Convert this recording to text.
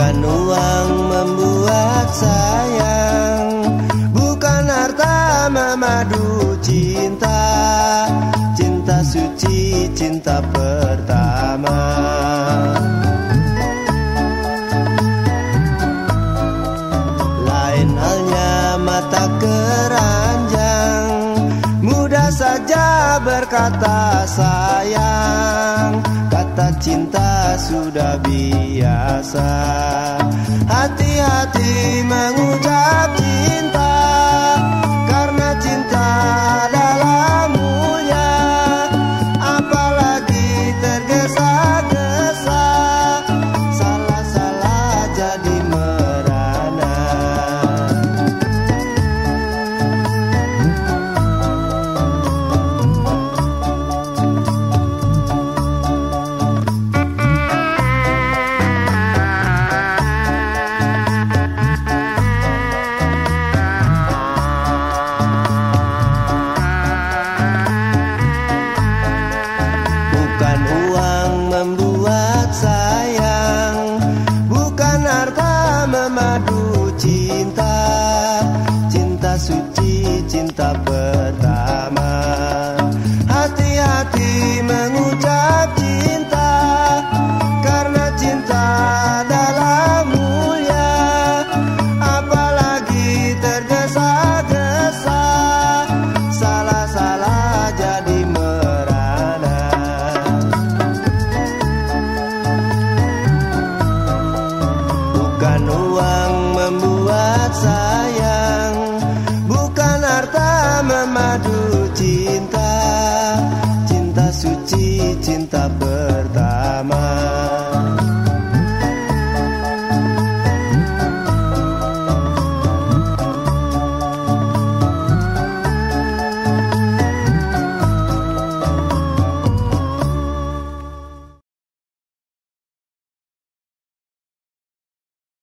Bukan uang membuat sayang Bukan harta memadu cinta. Cinta suci, cinta pertama. Lain halnya mata keranjang Mudah saja berkata sayang. Kata cinta sudah biasa. Hati-hati mengucap cinta pertama. Hati-hati mengucap cinta Karena cinta adalah mulia. Apalagi tergesa-gesa Salah-salah jadi merana. Bukan uang membuat Bukan memadu cinta Cinta suci, cinta pertama